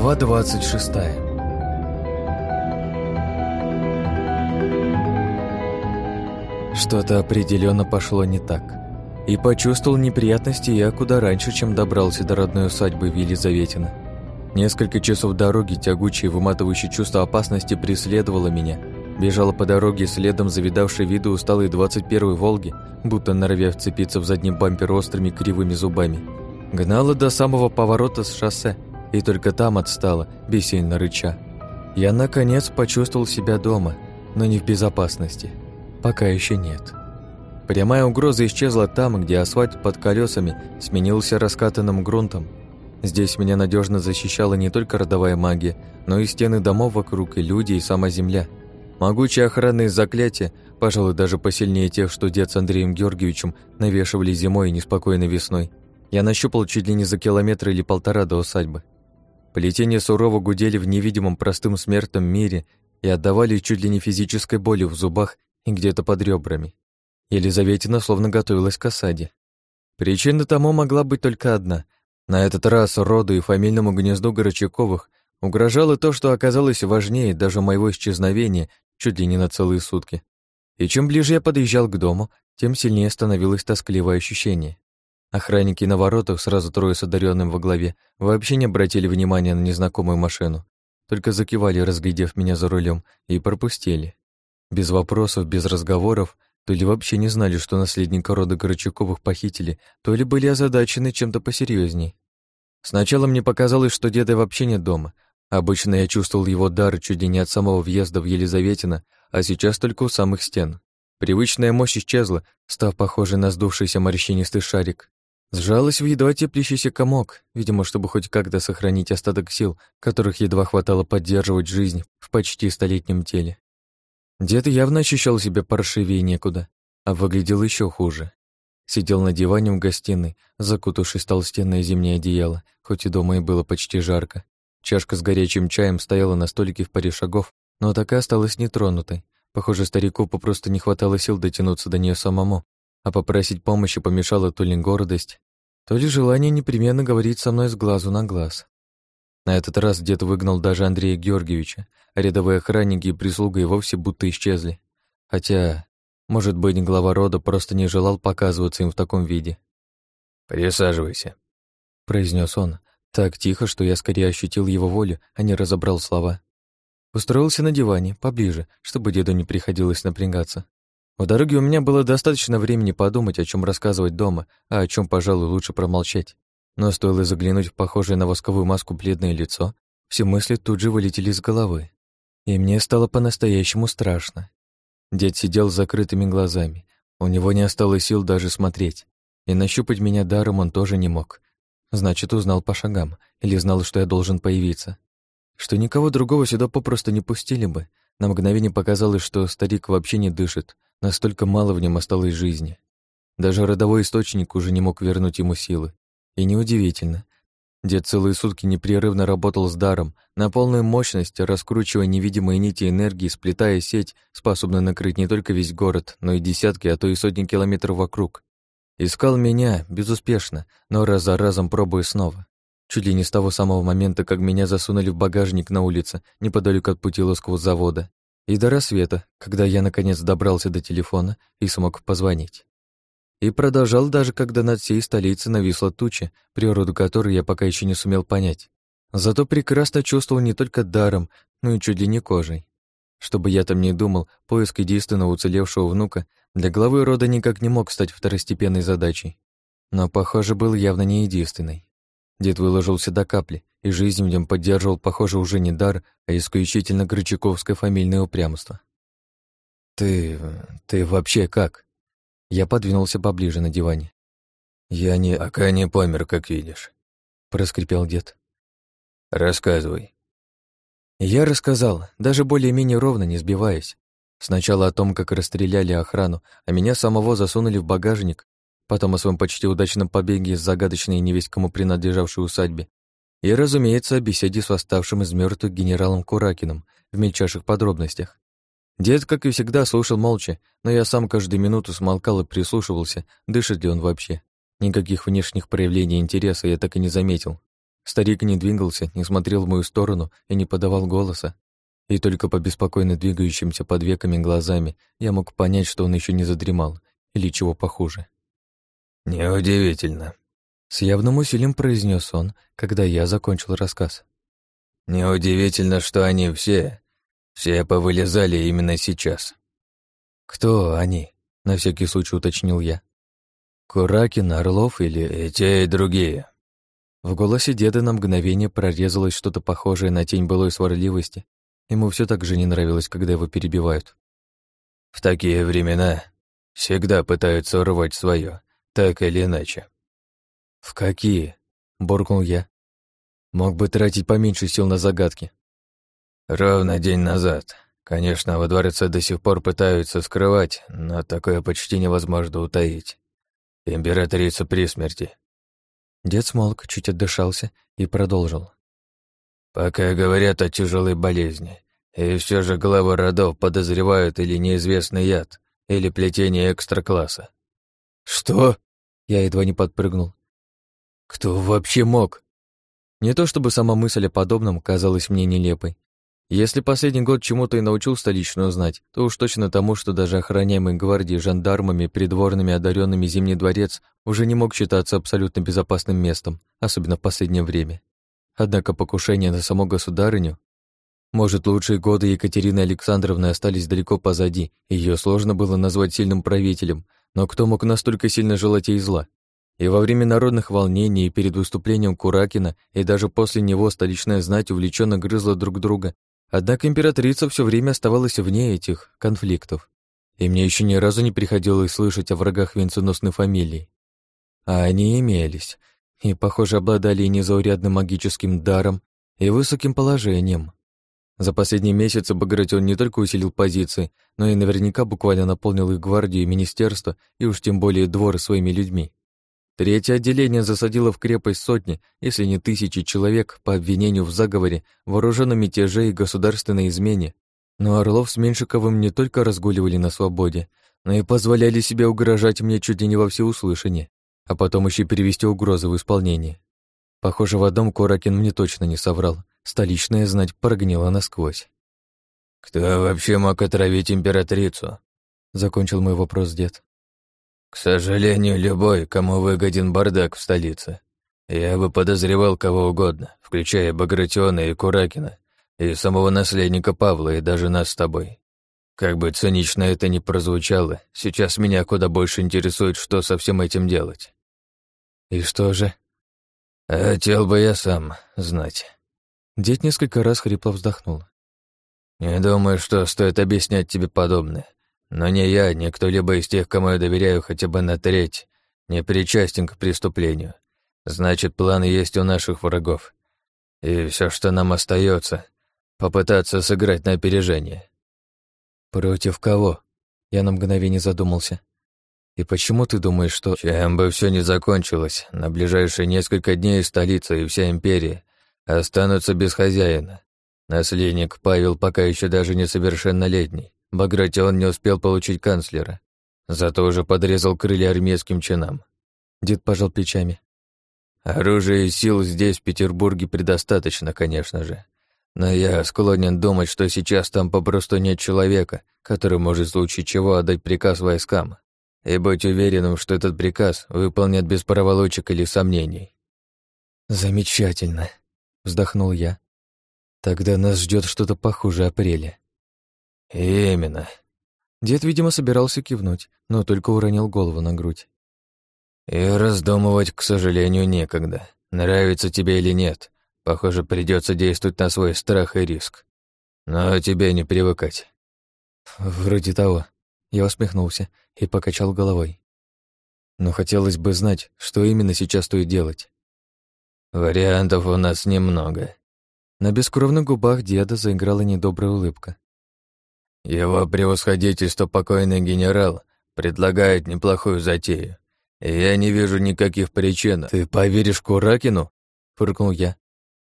Глава 26 Что-то определенно пошло не так. И почувствовал неприятности я куда раньше, чем добрался до родной усадьбы в Елизаветино. Несколько часов дороги, тягучее выматывающее чувство опасности преследовало меня. Бежала по дороге следом завидавшей виды усталой 21-й «Волги», будто норовя вцепиться в задний бампер острыми кривыми зубами. Гнала до самого поворота с шоссе, и только там отстала, бессильно рыча. Я, наконец, почувствовал себя дома, но не в безопасности. Пока еще нет. Прямая угроза исчезла там, где асфальт под колесами сменился раскатанным грунтом. Здесь меня надежно защищала не только родовая магия, но и стены домов вокруг, и люди, и сама земля. Могучие охранные заклятия, пожалуй, даже посильнее тех, что дед с Андреем Георгиевичем навешивали зимой и неспокойной весной, я нащупал чуть ли не за километр или полтора до усадьбы. Плетения сурово гудели в невидимом простым смертном мире и отдавали чуть ли не физической болью в зубах и где-то под ребрами. Елизаветина словно готовилась к осаде. Причина тому могла быть только одна. На этот раз роду и фамильному гнезду Горочаковых угрожало то, что оказалось важнее даже моего исчезновения чуть ли не на целые сутки. И чем ближе я подъезжал к дому, тем сильнее становилось тоскливое ощущение. Охранники на воротах, сразу трое с одаренным во главе, вообще не обратили внимания на незнакомую машину, только закивали, разглядев меня за рулем, и пропустили. Без вопросов, без разговоров, то ли вообще не знали, что наследника рода Горчаковых похитили, то ли были озадачены чем-то посерьезней. Сначала мне показалось, что деда вообще нет дома. Обычно я чувствовал его дар чуть не от самого въезда в Елизаветино, а сейчас только у самых стен. Привычная мощь исчезла, став похожей на сдувшийся морщинистый шарик. Сжалась в едва теплящийся комок, видимо, чтобы хоть как-то сохранить остаток сил, которых едва хватало поддерживать жизнь в почти столетнем теле. Дед явно ощущал себя паршивее некуда, а выглядел еще хуже. Сидел на диване в гостиной, закутавшись толстенное зимнее одеяло, хоть и дома и было почти жарко. Чашка с горячим чаем стояла на столике в паре шагов, но так и осталась нетронутой. Похоже, старику попросту не хватало сил дотянуться до нее самому, а попросить помощи помешала то ли гордость, то ли желание непременно говорить со мной с глазу на глаз. На этот раз дед выгнал даже Андрея Георгиевича, а рядовые охранники и прислуга и вовсе будто исчезли. Хотя, может быть, глава рода просто не желал показываться им в таком виде. «Присаживайся», — произнес он, так тихо, что я скорее ощутил его волю, а не разобрал слова. Устроился на диване, поближе, чтобы деду не приходилось напрягаться. В дороге у меня было достаточно времени подумать, о чем рассказывать дома, а о чем, пожалуй, лучше промолчать. Но стоило заглянуть в похожее на восковую маску бледное лицо, все мысли тут же вылетели из головы. И мне стало по-настоящему страшно. Дед сидел с закрытыми глазами. У него не осталось сил даже смотреть. И нащупать меня даром он тоже не мог. Значит, узнал по шагам, или знал, что я должен появиться. Что никого другого сюда попросту не пустили бы. На мгновение показалось, что старик вообще не дышит, Настолько мало в нем осталось жизни. Даже родовой источник уже не мог вернуть ему силы. И неудивительно. Дед целые сутки непрерывно работал с даром, на полную мощность, раскручивая невидимые нити энергии, сплетая сеть, способную накрыть не только весь город, но и десятки, а то и сотни километров вокруг. Искал меня, безуспешно, но раз за разом пробуя снова. Чуть ли не с того самого момента, как меня засунули в багажник на улице, неподалеку от Путиловского завода. И до рассвета, когда я наконец добрался до телефона и смог позвонить. И продолжал даже, когда над всей столицей нависла туча, природу которой я пока еще не сумел понять. Зато прекрасно чувствовал не только даром, но и чуть ли не кожей. Чтобы я там не думал, поиск единственного уцелевшего внука для главы рода никак не мог стать второстепенной задачей. Но, похоже, был явно не единственной. Дед выложился до капли, и жизнь в нем поддерживал, похоже, уже не дар, а исключительно Грачаковское фамильное упрямство. «Ты... ты вообще как?» Я подвинулся поближе на диване. «Я не... пока не помер, как видишь», — проскрипел дед. «Рассказывай». Я рассказал, даже более-менее ровно, не сбиваясь. Сначала о том, как расстреляли охрану, а меня самого засунули в багажник, потом о своем почти удачном побеге из загадочной и невесть кому принадлежавшей усадьбе, и, разумеется, о беседе с восставшим из мертвых генералом Куракиным в мельчайших подробностях. Дед, как и всегда, слушал молча, но я сам каждую минуту смолкал и прислушивался, дышит ли он вообще. Никаких внешних проявлений интереса я так и не заметил. Старик не двигался, не смотрел в мою сторону и не подавал голоса. И только по беспокойно двигающимся под веками глазами я мог понять, что он еще не задремал или чего похуже. «Неудивительно», — с явным усилием произнес он, когда я закончил рассказ. «Неудивительно, что они все, все повылезали именно сейчас». «Кто они?» — на всякий случай уточнил я. «Куракин, Орлов или...» «И те, и другие», в голосе деда на мгновение прорезалось что-то похожее на тень былой сварливости. Ему все так же не нравилось, когда его перебивают. «В такие времена всегда пытаются урвать свое, так или иначе». «В какие?» — буркнул я. «Мог бы тратить поменьше сил на загадки». «Ровно день назад. Конечно, во дворце до сих пор пытаются скрывать, но такое почти невозможно утаить. Императрица при смерти, Дед смолк, чуть отдышался и продолжил. «Пока говорят о тяжелой болезни, и все же главы родов подозревают или неизвестный яд, или плетение экстра-класса». «Что?» Я едва не подпрыгнул. «Кто вообще мог?» Не то чтобы сама мысль о подобном казалась мне нелепой, если последний год чему-то и научил столичную знать, то уж точно тому, что даже охраняемый гвардией, жандармами, придворными одаренными Зимний дворец уже не мог считаться абсолютно безопасным местом, особенно в последнее время. Однако покушение на саму государыню может, лучшие годы Екатерины Александровны остались далеко позади, ее сложно было назвать сильным правителем, но кто мог настолько сильно желать ей зла? И во время народных волнений, и перед выступлением Куракина, и даже после него столичная знать увлеченно грызла друг друга, Однако императрица все время оставалась вне этих конфликтов, и мне еще ни разу не приходилось слышать о врагах венценосной фамилии. А они имелись, и, похоже, обладали и незаурядным магическим даром, и высоким положением. За последние месяцы Багратион не только усилил позиции, но и наверняка буквально наполнил их гвардию и министерство, и уж тем более двор своими людьми. Третье отделение засадило в крепость сотни, если не тысячи человек по обвинению в заговоре, вооруженном мятеже и государственной измене. Но Орлов с Меньшиковым не только разгуливали на свободе, но и позволяли себе угрожать мне чуть ли не во всеуслышание, а потом еще перевести угрозы в исполнение. Похоже, в одном Коракин мне точно не соврал. Столичная знать прогнила насквозь. «Кто вообще мог отравить императрицу?» Закончил мой вопрос дед. К сожалению, любой, кому выгоден бардак в столице. Я бы подозревал кого угодно, включая Багратиона и Куракина, и самого наследника Павла, и даже нас с тобой. Как бы цинично это ни прозвучало, сейчас меня куда больше интересует, что со всем этим делать. И что же? Хотел бы я сам знать. Дед несколько раз хрипло вздохнул. Не думаю, что стоит объяснять тебе подобное. Но ни я, ни кто-либо из тех, кому я доверяю хотя бы на треть, не причастен к преступлению. Значит, план есть у наших врагов. И все, что нам остается, попытаться сыграть на опережение. Против кого? Я на мгновение задумался. И почему ты думаешь, что... Чем бы все ни закончилось, на ближайшие несколько дней столица и вся империя останутся без хозяина. Наследник Павел пока еще даже несовершеннолетний. Багратион не успел получить канцлера, зато уже подрезал крылья армейским чинам. Дед пожал плечами. Оружия и сил здесь, в Петербурге, предостаточно, конечно же. Но я склонен думать, что сейчас там попросту нет человека, который может в случае чего отдать приказ войскам. И быть уверенным, что этот приказ выполнят без проволочек или сомнений. «Замечательно», — вздохнул я. «Тогда нас ждет что-то похуже апреля». «Именно». Дед, видимо, собирался кивнуть, но только уронил голову на грудь. «И раздумывать, к сожалению, некогда. Нравится тебе или нет, похоже, придется действовать на свой страх и риск. Но тебе не привыкать». «Вроде того». Я усмехнулся и покачал головой. Но хотелось бы знать, что именно сейчас стоит делать. «Вариантов у нас немного». На бескровных губах деда заиграла недобрая улыбка. Его превосходительство покойный генерал предлагает неплохую затею. И я не вижу никаких причин. Ты поверишь Куракину? фыркнул я.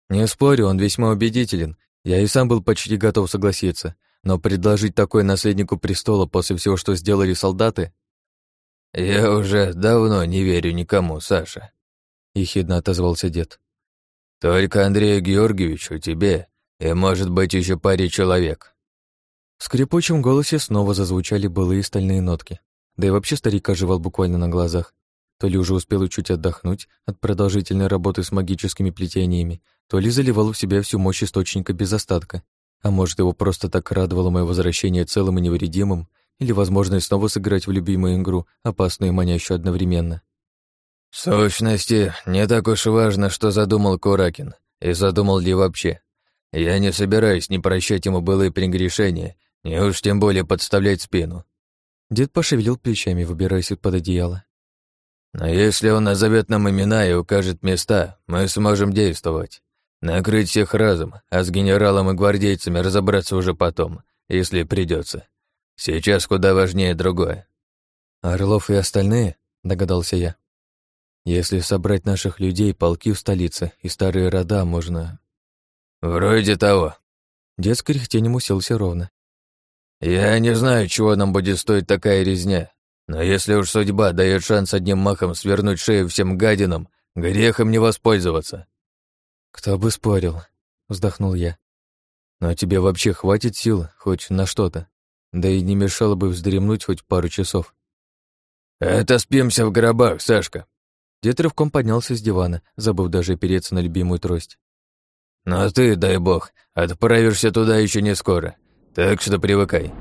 Не спорю, он весьма убедителен. Я и сам был почти готов согласиться. Но предложить такое наследнику престола после всего, что сделали солдаты... Я уже давно не верю никому, Саша. Ехидно отозвался дед. Только Андрею Георгиевичу, тебе и, может быть, еще паре человек». В скрипучем голосе снова зазвучали былые стальные нотки. Да и вообще старик оживал буквально на глазах. То ли уже успел чуть отдохнуть от продолжительной работы с магическими плетениями, то ли заливал в себя всю мощь источника без остатка. А может, его просто так радовало мое возвращение целым и невредимым, или возможность снова сыграть в любимую игру, опасную и манящую одновременно. В сущности, не так уж важно, что задумал Куракин, и задумал ли вообще. Я не собираюсь ни прощать ему былые прегрешения, ни уж тем более подставлять спину. Дед пошевелил плечами, выбираясь из-под одеяла. Но если он назовет нам имена и укажет места, мы сможем действовать. Накрыть всех разом, а с генералом и гвардейцами разобраться уже потом, если придется. Сейчас куда важнее другое. Орлов и остальные, догадался я. Если собрать наших людей, полки в столице и старые рода, можно... Вроде того. Дед с кряхтением уселся ровно. Я не знаю, чего нам будет стоить такая резня, но если уж судьба дает шанс одним махом свернуть шею всем гадинам, грех им не воспользоваться. Кто бы спорил, вздохнул я. Но тебе вообще хватит сил хоть на что-то? Да и не мешало бы вздремнуть хоть пару часов. Это спимся в гробах, Сашка. Дед рывком поднялся с дивана, забыв даже опереться на любимую трость. «Но ты, дай бог, отправишься туда еще не скоро, так что привыкай.